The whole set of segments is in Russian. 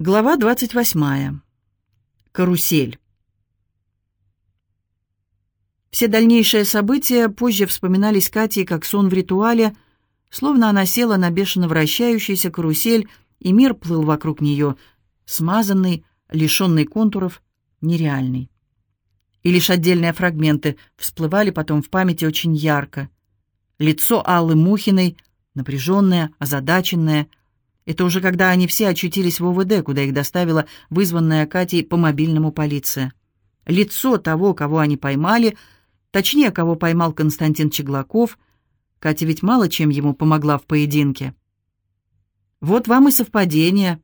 Глава 28. Карусель. Все дальнейшие события позже вспоминались Катей как сон в ритуале, словно она села на бешено вращающуюся карусель, и мир плыл вокруг нее, смазанный, лишенный контуров, нереальный. И лишь отдельные фрагменты всплывали потом в памяти очень ярко. Лицо Аллы Мухиной, напряженное, озадаченное — это уже когда они все очутились в ОВД, куда их доставила вызванная Катей по мобильному полиция. Лицо того, кого они поймали, точнее, кого поймал Константин Чеглаков, Катя ведь мало чем ему помогла в поединке. Вот вам и совпадение.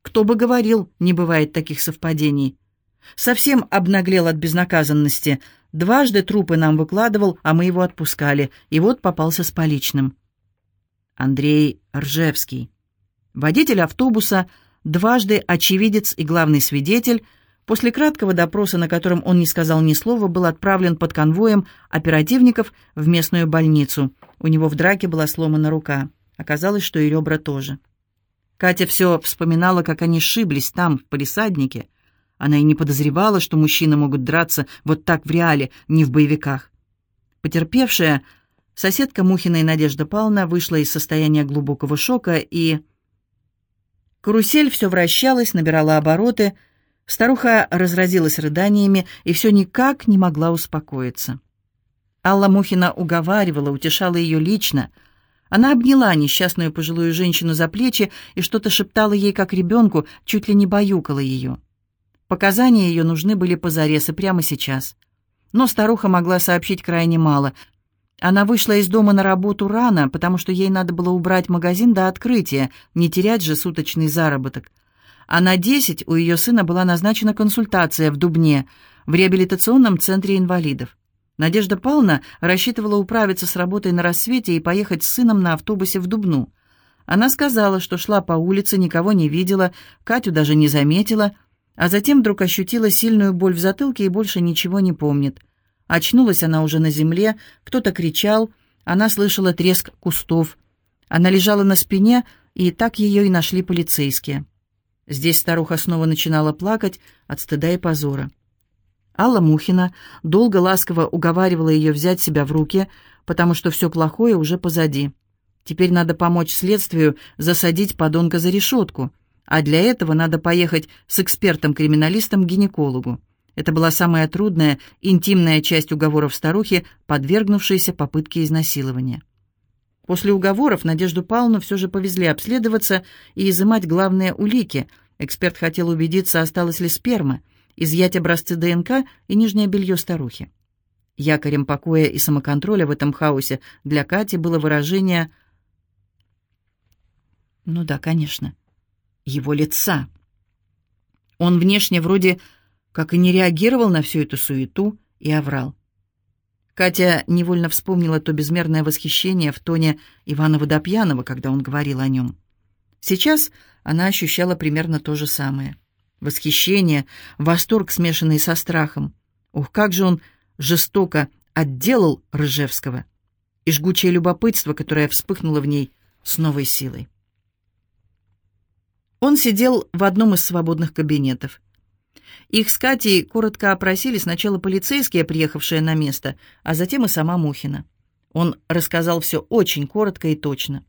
Кто бы говорил, не бывает таких совпадений. Совсем обнаглел от безнаказанности. Дважды трупы нам выкладывал, а мы его отпускали, и вот попался с поличным. Андрей Ржевский. Водитель автобуса, дважды очевидец и главный свидетель, после краткого допроса, на котором он не сказал ни слова, был отправлен под конвоем оперативников в местную больницу. У него в драке была сломана рука. Оказалось, что и ребра тоже. Катя все вспоминала, как они сшиблись там, в палисаднике. Она и не подозревала, что мужчины могут драться вот так в реале, не в боевиках. Потерпевшая, соседка Мухиной Надежда Павловна вышла из состояния глубокого шока и... Карусель все вращалась, набирала обороты. Старуха разразилась рыданиями и все никак не могла успокоиться. Алла Мухина уговаривала, утешала ее лично. Она обняла несчастную пожилую женщину за плечи и что-то шептала ей, как ребенку, чуть ли не баюкала ее. Показания ее нужны были позарез и прямо сейчас. Но старуха могла сообщить крайне мало. Она вышла из дома на работу рано, потому что ей надо было убрать магазин до открытия, не терять же суточный заработок. А на десять у ее сына была назначена консультация в Дубне, в реабилитационном центре инвалидов. Надежда Павловна рассчитывала управиться с работой на рассвете и поехать с сыном на автобусе в Дубну. Она сказала, что шла по улице, никого не видела, Катю даже не заметила, а затем вдруг ощутила сильную боль в затылке и больше ничего не помнит. Очнулась она уже на земле, кто-то кричал, она слышала треск кустов. Она лежала на спине, и так ее и нашли полицейские. Здесь старуха снова начинала плакать от стыда и позора. Алла Мухина долго ласково уговаривала ее взять себя в руки, потому что все плохое уже позади. Теперь надо помочь следствию засадить подонка за решетку, а для этого надо поехать с экспертом-криминалистом к гинекологу. Это была самая трудная, интимная часть уговоров старухи, подвергнувшейся попытке изнасилования. После уговоров Надежду Павловну все же повезли обследоваться и изымать главные улики. Эксперт хотел убедиться, осталась ли сперма, изъять образцы ДНК и нижнее белье старухи. Якорем покоя и самоконтроля в этом хаосе для Кати было выражение «Ну да, конечно, его лица». Он внешне вроде как и не реагировал на всю эту суету и оврал. Катя невольно вспомнила то безмерное восхищение в тоне Ивана Водопьянова, когда он говорил о нем. Сейчас она ощущала примерно то же самое. Восхищение, восторг, смешанный со страхом. Ух, как же он жестоко отделал Рыжевского! И жгучее любопытство, которое вспыхнуло в ней с новой силой. Он сидел в одном из свободных кабинетов. Их с Катей коротко опросили сначала полицейские, приехавшие на место, а затем и сама Мухина. Он рассказал все очень коротко и точно.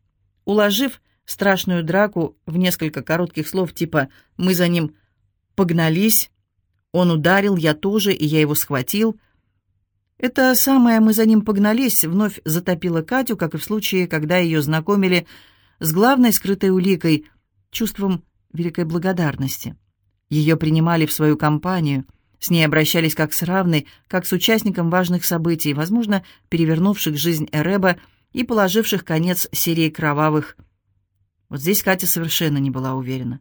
Уложив страшную драку в несколько коротких слов типа «мы за ним погнались», «он ударил, я тоже, и я его схватил», это самое «мы за ним погнались» вновь затопило Катю, как и в случае, когда ее знакомили с главной скрытой уликой, чувством великой благодарности. Ее принимали в свою компанию, с ней обращались как с равной, как с участником важных событий, возможно, перевернувших жизнь Эреба и положивших конец серии кровавых. Вот здесь Катя совершенно не была уверена.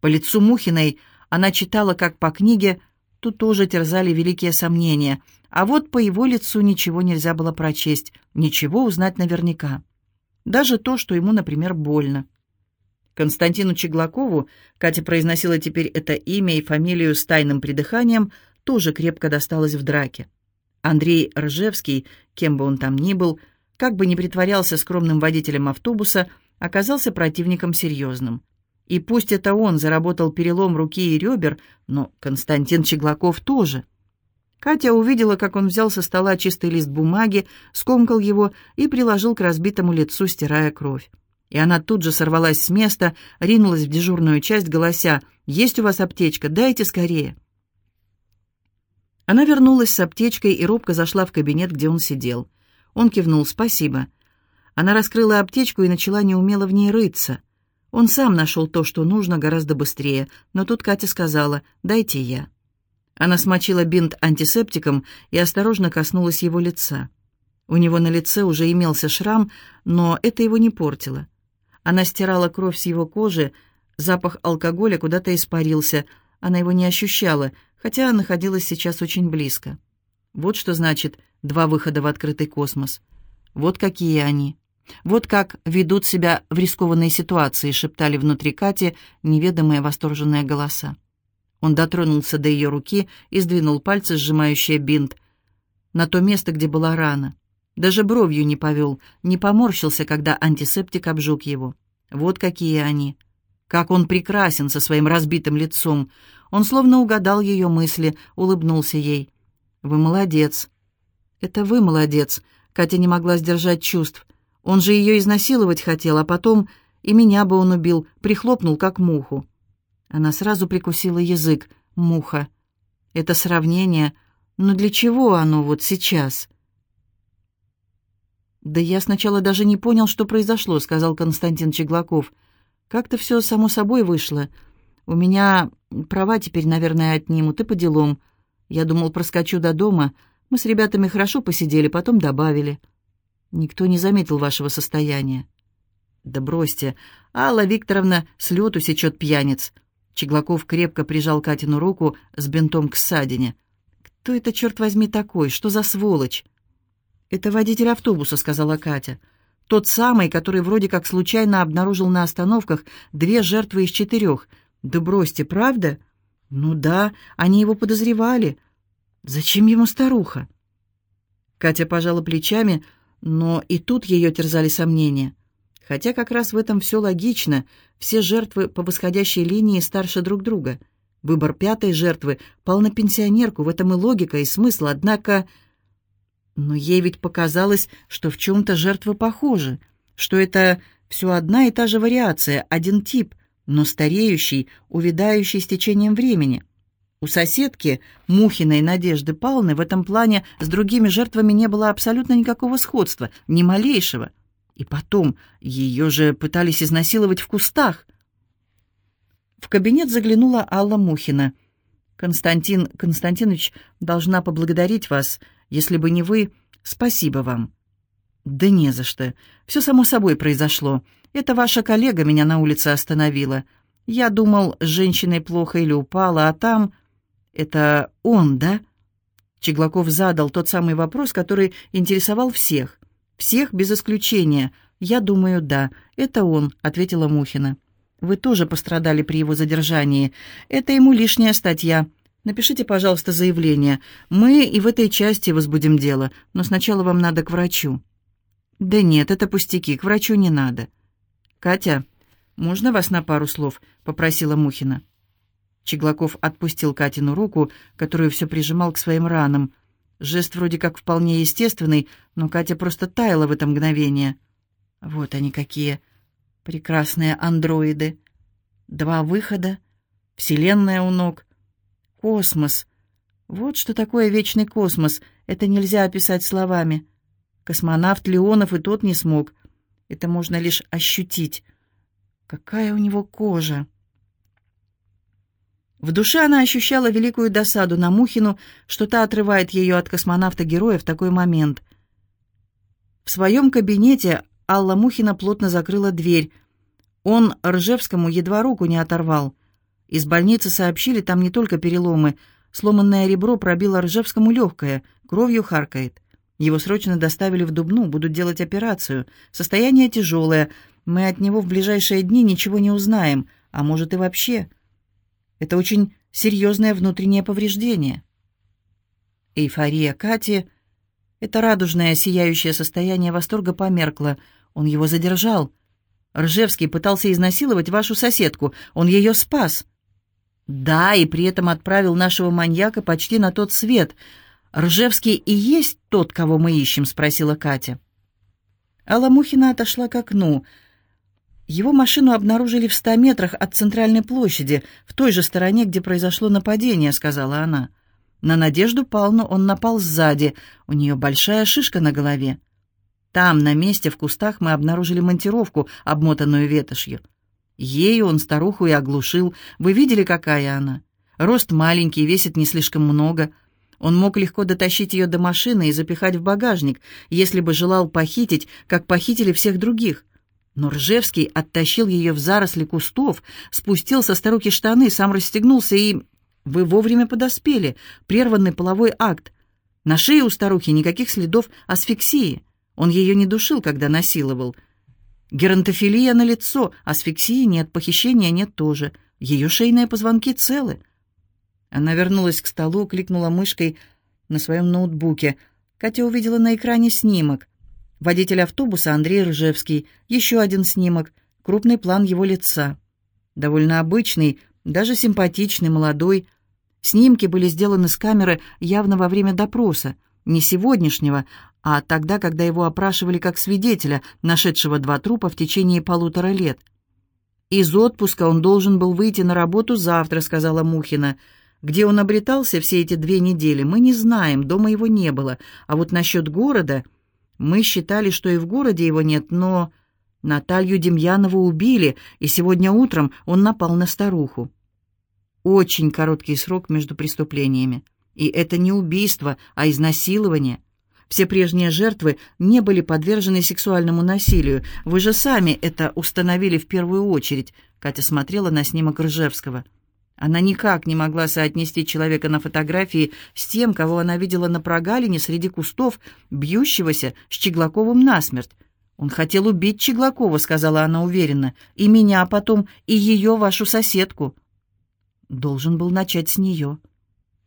По лицу Мухиной она читала, как по книге, тут тоже терзали великие сомнения, а вот по его лицу ничего нельзя было прочесть, ничего узнать наверняка. Даже то, что ему, например, больно. Константину Чеглакову, Катя произносила теперь это имя и фамилию с тайным придыханием, тоже крепко досталось в драке. Андрей Ржевский, кем бы он там ни был, как бы ни притворялся скромным водителем автобуса, оказался противником серьезным. И пусть это он заработал перелом руки и ребер, но Константин Чеглаков тоже. Катя увидела, как он взял со стола чистый лист бумаги, скомкал его и приложил к разбитому лицу, стирая кровь. И она тут же сорвалась с места, ринулась в дежурную часть, голося «Есть у вас аптечка? Дайте скорее!» Она вернулась с аптечкой и робко зашла в кабинет, где он сидел. Он кивнул «Спасибо». Она раскрыла аптечку и начала неумело в ней рыться. Он сам нашел то, что нужно, гораздо быстрее, но тут Катя сказала «дайте я». Она смочила бинт антисептиком и осторожно коснулась его лица. У него на лице уже имелся шрам, но это его не портило. Она стирала кровь с его кожи, запах алкоголя куда-то испарился, она его не ощущала, хотя находилась сейчас очень близко. Вот что значит два выхода в открытый космос. Вот какие они. Вот как ведут себя в рискованной ситуации, шептали внутри Кати неведомые восторженные голоса. Он дотронулся до ее руки и сдвинул пальцы, сжимающие бинт, на то место, где была рана. Даже бровью не повел, не поморщился, когда антисептик обжег его. Вот какие они. Как он прекрасен со своим разбитым лицом. Он словно угадал ее мысли, улыбнулся ей. «Вы молодец». «Это вы молодец», — Катя не могла сдержать чувств. Он же ее изнасиловать хотел, а потом и меня бы он убил, прихлопнул, как муху. Она сразу прикусила язык. Муха. Это сравнение. Но для чего оно вот сейчас? «Да я сначала даже не понял, что произошло», — сказал Константин Чеглаков. «Как-то все само собой вышло. У меня права теперь, наверное, отнимут, и по делам. Я думал, проскочу до дома. Мы с ребятами хорошо посидели, потом добавили». Никто не заметил вашего состояния. Да бросьте. Алла Викторовна с лету сечет пьяниц. Чеглаков крепко прижал Катину руку с бинтом к ссадине. «Кто это, черт возьми, такой? Что за сволочь?» «Это водитель автобуса», — сказала Катя. «Тот самый, который вроде как случайно обнаружил на остановках две жертвы из четырех. Да бросьте, правда?» «Ну да, они его подозревали. Зачем ему старуха?» Катя пожала плечами, — но и тут ее терзали сомнения. Хотя как раз в этом все логично. Все жертвы по восходящей линии старше друг друга. Выбор пятой жертвы пал на пенсионерку, в этом и логика, и смысл, однако... Но ей ведь показалось, что в чем-то жертвы похожи, что это все одна и та же вариация, один тип, но стареющий, увядающий с течением времени — у соседки, Мухиной Надежды Павловны, в этом плане с другими жертвами не было абсолютно никакого сходства, ни малейшего. И потом, ее же пытались изнасиловать в кустах. В кабинет заглянула Алла Мухина. «Константин Константинович должна поблагодарить вас. Если бы не вы, спасибо вам». «Да не за что. Все само собой произошло. Это ваша коллега меня на улице остановила. Я думал, с женщиной плохо или упала, а там...» «Это он, да?» Чеглаков задал тот самый вопрос, который интересовал всех. «Всех без исключения. Я думаю, да. Это он», — ответила Мухина. «Вы тоже пострадали при его задержании. Это ему лишняя статья. Напишите, пожалуйста, заявление. Мы и в этой части возбудим дело, но сначала вам надо к врачу». «Да нет, это пустяки, к врачу не надо». «Катя, можно вас на пару слов?» — попросила Мухина. Чеглаков отпустил Катину руку, которую все прижимал к своим ранам. Жест вроде как вполне естественный, но Катя просто таяла в это мгновение. Вот они какие прекрасные андроиды. Два выхода, вселенная у ног, космос. Вот что такое вечный космос, это нельзя описать словами. Космонавт Леонов и тот не смог. Это можно лишь ощутить. Какая у него кожа! В душе она ощущала великую досаду на Мухину, что та отрывает ее от космонавта-героя в такой момент. В своем кабинете Алла Мухина плотно закрыла дверь. Он Ржевскому едва руку не оторвал. Из больницы сообщили, там не только переломы. Сломанное ребро пробило Ржевскому легкое, кровью харкает. Его срочно доставили в Дубну, будут делать операцию. Состояние тяжелое. Мы от него в ближайшие дни ничего не узнаем, а может и вообще. Это очень серьезное внутреннее повреждение. Эйфория Кати, это радужное, сияющее состояние восторга померкло. Он его задержал. Ржевский пытался изнасиловать вашу соседку. Он ее спас». «Да, и при этом отправил нашего маньяка почти на тот свет. Ржевский и есть тот, кого мы ищем?» — спросила Катя. Алла Мухина отошла к окну. Его машину обнаружили в ста метрах от центральной площади, в той же стороне, где произошло нападение, сказала она. На Надежду Павловну он напал сзади, у нее большая шишка на голове. Там, на месте, в кустах, мы обнаружили монтировку, обмотанную ветошью. Ею он старуху и оглушил. Вы видели, какая она? Рост маленький, весит не слишком много. Он мог легко дотащить ее до машины и запихать в багажник, если бы желал похитить, как похитили всех других. Но Ржевский оттащил ее в заросли кустов, спустил со старухи штаны, сам расстегнулся и... Вы вовремя подоспели. Прерванный половой акт. На шее у старухи никаких следов асфиксии. Он ее не душил, когда насиловал. Геронтофилия на лицо, асфиксии нет, похищения нет тоже. Ее шейные позвонки целы. Она вернулась к столу, кликнула мышкой на своем ноутбуке. Катя увидела на экране снимок. Водитель автобуса Андрей Ржевский. Еще один снимок. Крупный план его лица. Довольно обычный, даже симпатичный, молодой. Снимки были сделаны с камеры явно во время допроса. Не сегодняшнего, а тогда, когда его опрашивали как свидетеля, нашедшего два трупа в течение полутора лет. «Из отпуска он должен был выйти на работу завтра», — сказала Мухина. «Где он обретался все эти две недели, мы не знаем, дома его не было. А вот насчет города... Мы считали, что и в городе его нет, но...» Наталью Демьянову убили, и сегодня утром он напал на старуху. Очень короткий срок между преступлениями. И это не убийство, а изнасилование. Все прежние жертвы не были подвержены сексуальному насилию. Вы же сами это установили в первую очередь. Катя смотрела на снимок Ржевского. Она никак не могла соотнести человека на фотографии с тем, кого она видела на прогалине среди кустов, бьющегося с Чеглаковым насмерть. «Он хотел убить Чеглакова», — сказала она уверенно, — «и меня потом, и ее, вашу соседку». Должен был начать с нее.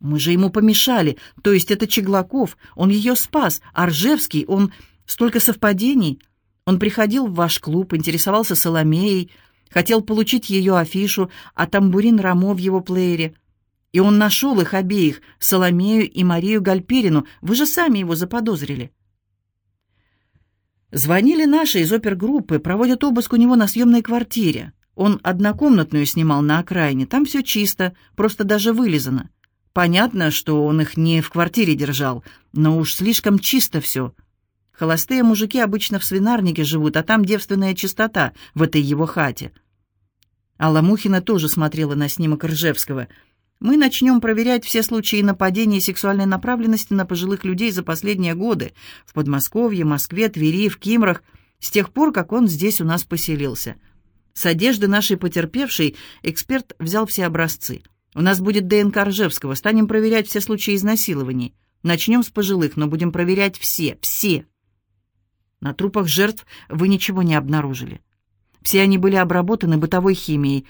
Мы же ему помешали, то есть это Чеглаков, он ее спас, а Ржевский, он... Столько совпадений. Он приходил в ваш клуб, интересовался Соломеей, хотел получить ее афишу, а тамбурин Рамо в его плеере. И он нашел их обеих, Соломею и Марию Гальперину. Вы же сами его заподозрили. Звонили наши из опергруппы, проводят обыск у него на съемной квартире. Он однокомнатную снимал на окраине, там все чисто, просто даже вылизано. Понятно, что он их не в квартире держал, но уж слишком чисто все. Холостые мужики обычно в свинарнике живут, а там девственная чистота в этой его хате. Алла Мухина тоже смотрела на снимок Ржевского. «Мы начнем проверять все случаи нападения и сексуальной направленности на пожилых людей за последние годы в Подмосковье, Москве, Твери, в Кимрах, с тех пор, как он здесь у нас поселился. С одежды нашей потерпевшей эксперт взял все образцы». У нас будет ДНК Ржевского. Станем проверять все случаи изнасилований. Начнем с пожилых, но будем проверять все, все. На трупах жертв вы ничего не обнаружили. Все они были обработаны бытовой химией.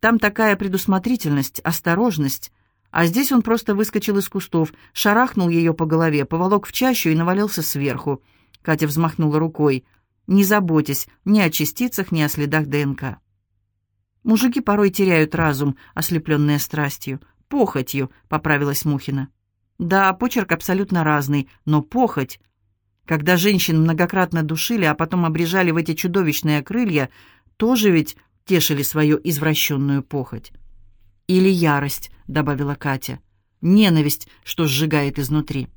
Там такая предусмотрительность, осторожность. А здесь он просто выскочил из кустов, шарахнул ее по голове, поволок в чащу и навалился сверху. Катя взмахнула рукой. «Не заботьтесь ни о частицах, ни о следах ДНК». Мужики порой теряют разум, ослепленные страстью. Похотью, поправилась Мухина. Да, почерк абсолютно разный, но похоть. Когда женщин многократно душили, а потом обрежали в эти чудовищные крылья, тоже ведь тешили свою извращенную похоть. «Или ярость», — добавила Катя. «Ненависть, что сжигает изнутри».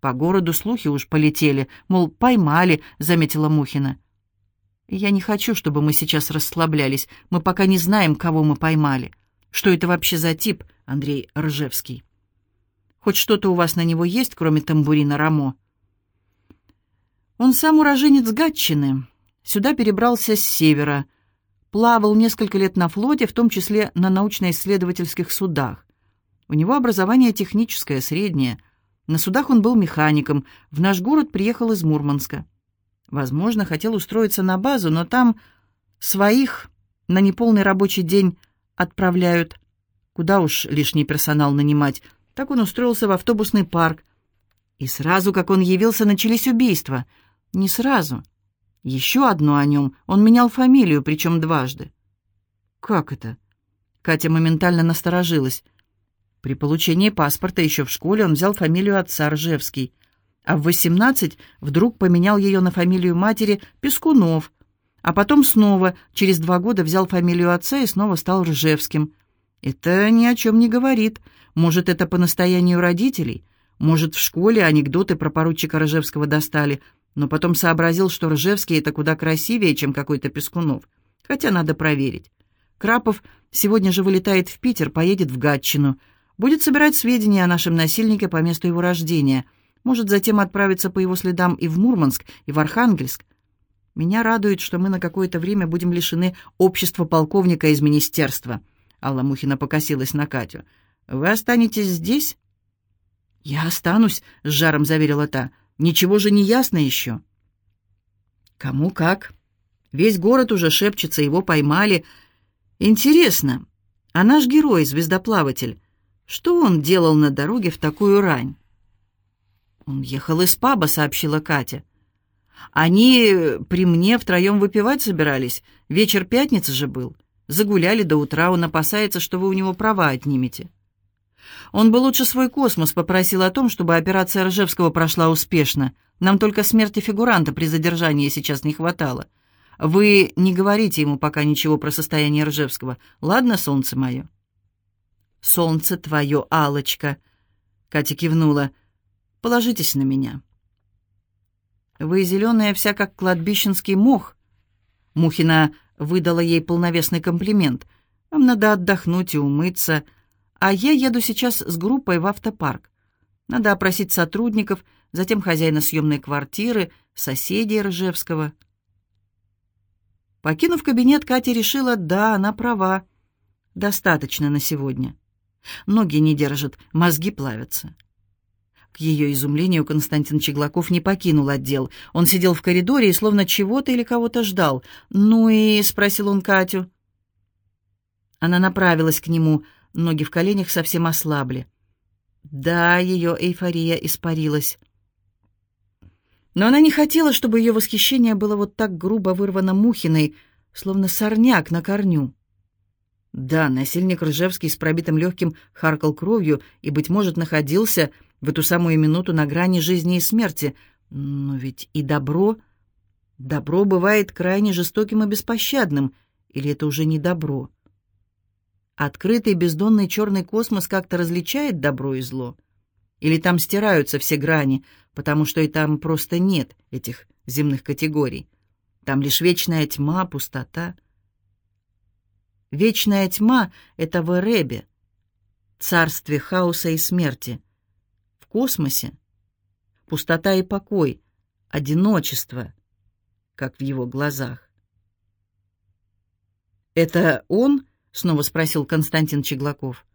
По городу слухи уж полетели, мол, поймали, заметила Мухина. Я не хочу, чтобы мы сейчас расслаблялись. Мы пока не знаем, кого мы поймали. Что это вообще за тип, Андрей Ржевский? Хоть что-то у вас на него есть, кроме тамбурина Рамо? Он сам уроженец Гатчины. Сюда перебрался с севера. Плавал несколько лет на флоте, в том числе на научно-исследовательских судах. У него образование техническое, среднее. На судах он был механиком. В наш город приехал из Мурманска. Возможно, хотел устроиться на базу, но там своих на неполный рабочий день отправляют. Куда уж лишний персонал нанимать. Так он устроился в автобусный парк. И сразу, как он явился, начались убийства. Не сразу. Еще одно о нем. Он менял фамилию, причем дважды. «Как это?» Катя моментально насторожилась. При получении паспорта еще в школе он взял фамилию отца Ржевский, а в 18 вдруг поменял ее на фамилию матери Пескунов, а потом снова, через два года, взял фамилию отца и снова стал Ржевским. Это ни о чем не говорит. Может, это по настоянию родителей? Может, в школе анекдоты про поручика Ржевского достали, но потом сообразил, что Ржевский — это куда красивее, чем какой-то Пескунов. Хотя надо проверить. Крапов сегодня же вылетает в Питер, поедет в Гатчину. Будет собирать сведения о нашем насильнике по месту его рождения. Может затем отправиться по его следам и в Мурманск, и в Архангельск. Меня радует, что мы на какое-то время будем лишены общества полковника из министерства. Алла Мухина покосилась на Катю. «Вы останетесь здесь?» «Я останусь», — с жаром заверила та. «Ничего же не ясно еще». «Кому как. Весь город уже шепчется, его поймали. Интересно, а наш герой, звездоплаватель, что он делал на дороге в такую рань?» «Он ехал из паба», — сообщила Катя. «Они при мне втроем выпивать собирались. Вечер пятницы же был. Загуляли до утра, он опасается, что вы у него права отнимете». Он бы лучше свой космос попросил о том, чтобы операция Ржевского прошла успешно. Нам только смерти фигуранта при задержании сейчас не хватало. Вы не говорите ему пока ничего про состояние Ржевского. Ладно, солнце мое?» «Солнце твое, алочка Катя кивнула. «Положитесь на меня». «Вы зеленая вся, как кладбищенский мох». Мухина выдала ей полновесный комплимент. «Вам надо отдохнуть и умыться». А я еду сейчас с группой в автопарк. Надо опросить сотрудников, затем хозяина съемной квартиры, соседей Ржевского. Покинув кабинет, Катя решила, да, она права. Достаточно на сегодня. Ноги не держат, мозги плавятся. К ее изумлению Константин Чеглаков не покинул отдел. Он сидел в коридоре и словно чего-то или кого-то ждал. «Ну и...» — спросил он Катю. Она направилась к нему. Ноги в коленях совсем ослабли. Да, ее эйфория испарилась. Но она не хотела, чтобы ее восхищение было вот так грубо вырвано Мухиной, словно сорняк на корню. Да, насильник Ржевский с пробитым легким харкал кровью и, быть может, находился в эту самую минуту на грани жизни и смерти. Но ведь и добро... Добро бывает крайне жестоким и беспощадным. Или это уже не добро? Открытый бездонный черный космос как-то различает добро и зло? Или там стираются все грани, потому что и там просто нет этих земных категорий? Там лишь вечная тьма, пустота. Вечная тьма — это в Эребе, царстве хаоса и смерти. Космосе пустота и покой, одиночество, как в его глазах. Это он — снова спросил Константин Чеглаков.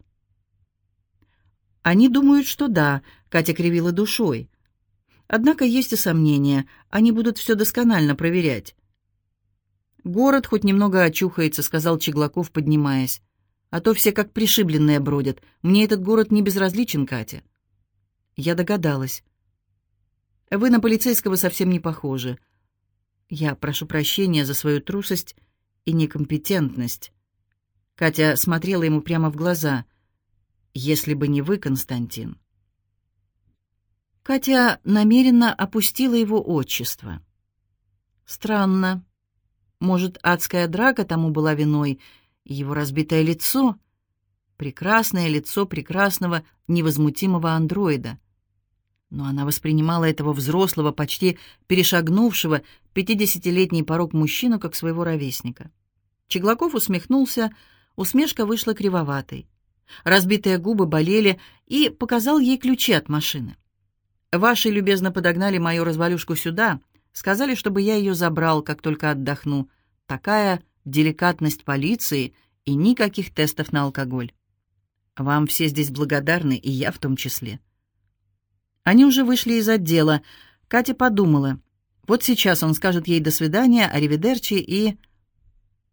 «Они думают, что да», — Катя кривила душой. «Однако есть и сомнения. Они будут все досконально проверять». «Город хоть немного очухается», — сказал Чеглаков, поднимаясь. «А то все как пришибленные бродят. Мне этот город не безразличен, Катя». Я догадалась. «Вы на полицейского совсем не похожи. Я прошу прощения за свою трусость и некомпетентность». Катя смотрела ему прямо в глаза. «Если бы не вы, Константин». Катя намеренно опустила его отчество. Странно. Может, адская драка тому была виной, его разбитое лицо? Прекрасное лицо прекрасного, невозмутимого андроида. Но она воспринимала этого взрослого, почти перешагнувшего пятидесятилетний порог мужчину как своего ровесника. Чеглаков усмехнулся, Усмешка вышла кривоватой. Разбитые губы болели и показал ей ключи от машины. «Ваши любезно подогнали мою развалюшку сюда, сказали, чтобы я ее забрал, как только отдохну. Такая деликатность полиции и никаких тестов на алкоголь. Вам все здесь благодарны, и я в том числе». Они уже вышли из отдела. Катя подумала. Вот сейчас он скажет ей «до свидания», «аривидерчи» и...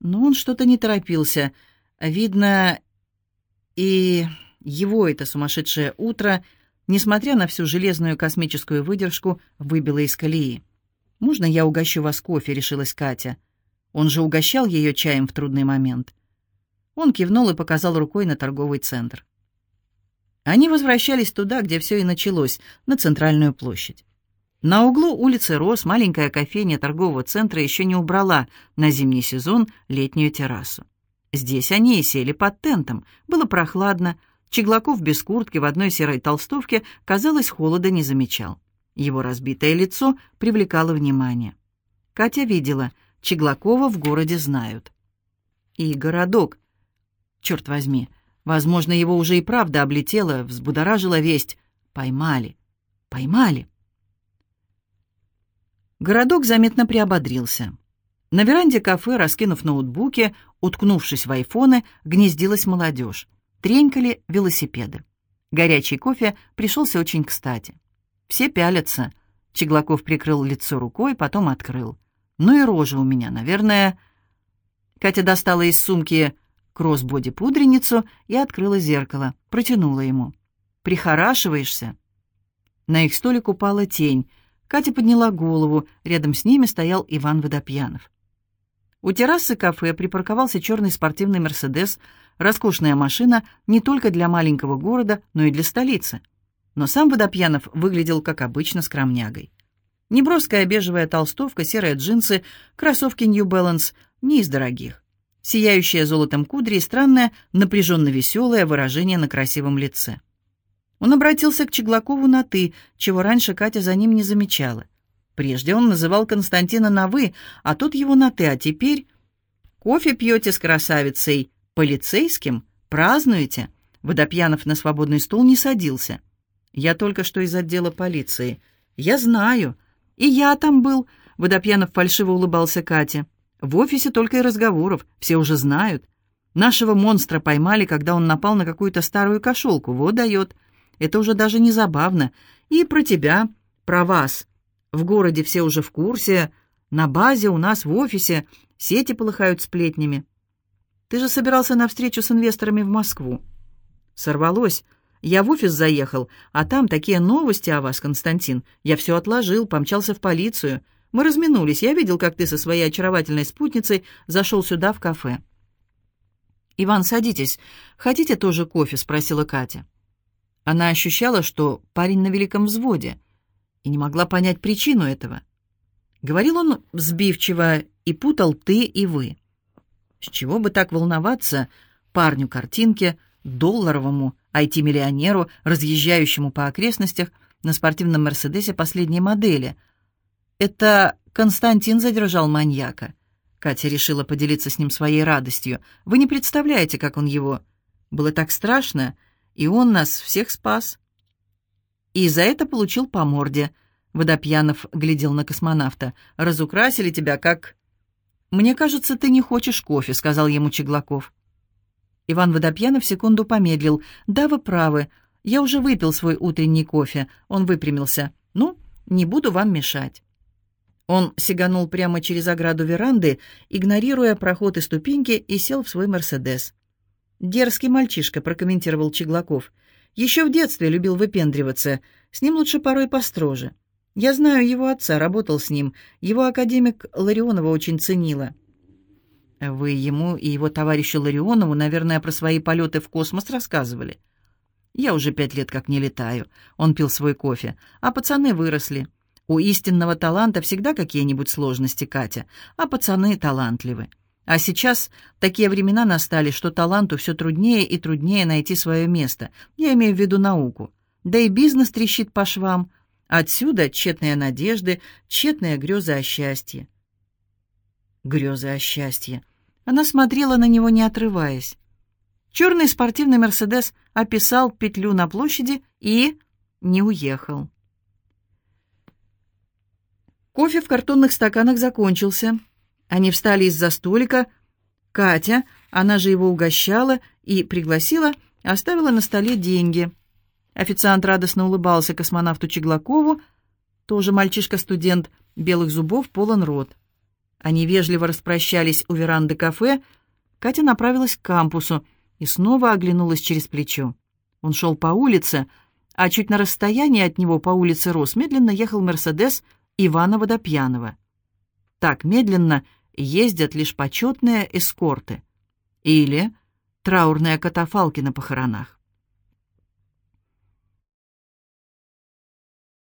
Но он что-то не торопился — Видно, и его это сумасшедшее утро, несмотря на всю железную космическую выдержку, выбило из колеи. «Можно я угощу вас кофе?» — решилась Катя. Он же угощал ее чаем в трудный момент. Он кивнул и показал рукой на торговый центр. Они возвращались туда, где все и началось, на центральную площадь. На углу улицы Рос маленькая кофейня торгового центра еще не убрала на зимний сезон летнюю террасу. Здесь они и сели под тентом. Было прохладно. Чеглаков без куртки в одной серой толстовке, казалось, холода не замечал. Его разбитое лицо привлекало внимание. Катя видела, Чеглакова в городе знают. И городок. Черт возьми, возможно, его уже и правда облетела, взбудоражила весть. Поймали. Поймали. Городок заметно приободрился. На веранде кафе, раскинув ноутбуки, уткнувшись в айфоны, гнездилась молодежь. Тренькали велосипеды. Горячий кофе пришелся очень кстати. Все пялятся. Чеглаков прикрыл лицо рукой, потом открыл. Ну и рожа у меня, наверное. Катя достала из сумки кроссбоди пудреницу и открыла зеркало, протянула ему. «Прихорашиваешься?» На их столик упала тень. Катя подняла голову, рядом с ними стоял Иван Водопьянов. У террасы кафе припарковался черный спортивный «Мерседес», роскошная машина не только для маленького города, но и для столицы. Но сам Водопьянов выглядел, как обычно, скромнягой. Неброская бежевая толстовка, серые джинсы, кроссовки New Balance, не из дорогих. Сияющее золотом кудри и странное, напряженно веселое выражение на красивом лице. Он обратился к Чеглакову на «ты», чего раньше Катя за ним не замечала. Прежде он называл Константина на «вы», а тот его на «ты», а теперь... «Кофе пьете с красавицей? Полицейским? Празднуете?» Водопьянов на свободный стул не садился. «Я только что из отдела полиции. Я знаю. «И я там был», — Водопьянов фальшиво улыбался Кате. «В офисе только и разговоров, все уже знают. Нашего монстра поймали, когда он напал на какую-то старую кошелку. Вот дает. Это уже даже не забавно. И про тебя, про вас. В городе все уже в курсе. На базе у нас в офисе сети полыхают сплетнями. Ты же собирался на встречу с инвесторами в Москву. Сорвалось. Я в офис заехал, а там такие новости о вас, Константин. Я все отложил, помчался в полицию. Мы разминулись. Я видел, как ты со своей очаровательной спутницей зашел сюда, в кафе. «Иван, садитесь. Хотите тоже кофе?» — спросила Катя. Она ощущала, что парень на великом взводе, и не могла понять причину этого. Говорил он взбивчиво и путал «ты» и «вы». С чего бы так волноваться парню картинке, долларовому IT-миллионеру, разъезжающему по окрестностях на спортивном «Мерседесе» последней модели. «Это Константин задержал маньяка». Катя решила поделиться с ним своей радостью. «Вы не представляете, как он его...» «Было так страшно, и он нас всех спас». И за это получил по морде. Водопьянов глядел на космонавта. «Разукрасили тебя как...» «Мне кажется, ты не хочешь кофе», — сказал ему Чеглаков. Иван Водопьянов секунду помедлил. «Да, вы правы. Я уже выпил свой утренний кофе». Он выпрямился. «Ну, не буду вам мешать». Он сиганул прямо через ограду веранды, игнорируя проход и ступеньки, и сел в свой «Мерседес». «Дерзкий мальчишка», — прокомментировал Чеглаков. «Еще в детстве любил выпендриваться. С ним лучше порой построже. Я знаю его отца, работал с ним. Его академик Ларионова очень ценила». Вы ему и его товарищу Ларионову, наверное, про свои полеты в космос рассказывали. Я уже пять лет как не летаю. Он пил свой кофе. А пацаны выросли. У истинного таланта всегда какие-нибудь сложности, Катя. А пацаны талантливы. А сейчас такие времена настали, что таланту все труднее и труднее найти свое место. Я имею в виду науку. Да и бизнес трещит по швам. Отсюда тщетные надежды, тщетные грезы о счастье грезы о счастье. Она смотрела на него, не отрываясь. Черный спортивный «Мерседес» описал петлю на площади и не уехал. Кофе в картонных стаканах закончился. Они встали из-за столика. Катя, она же его угощала и пригласила, оставила на столе деньги. Официант радостно улыбался космонавту Чеглакову, тоже мальчишка-студент, белых зубов полон рот. Они вежливо распрощались у веранды кафе. Катя направилась к кампусу и снова оглянулась через плечо. Он шел по улице, а чуть на расстоянии от него по улице Рос медленно ехал «Мерседес» Ивана Водопьянова. Так медленно ездят лишь почетные эскорты или траурные катафалки на похоронах.